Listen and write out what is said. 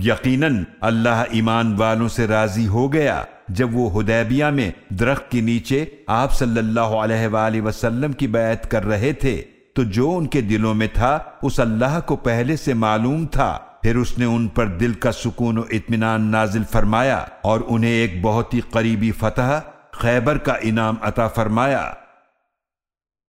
यकीनन अल्लाह ईमान वालों से राज़ी हो गया जब वो हुदैबिया में दरख्त के नीचे आप सल्लल्लाहु अलैहि वसल्लम की बैत कर रहे थे। तो जो उनके दिलों में था, उस अल्लाह को पहले से मालूम था। फिर उसने उन पर दिल का सुकून और इतमान नाजिल फरमाया और उन्हें एक बहुत ही करीबी फतह, खैबर का इनाम अता फरमाया।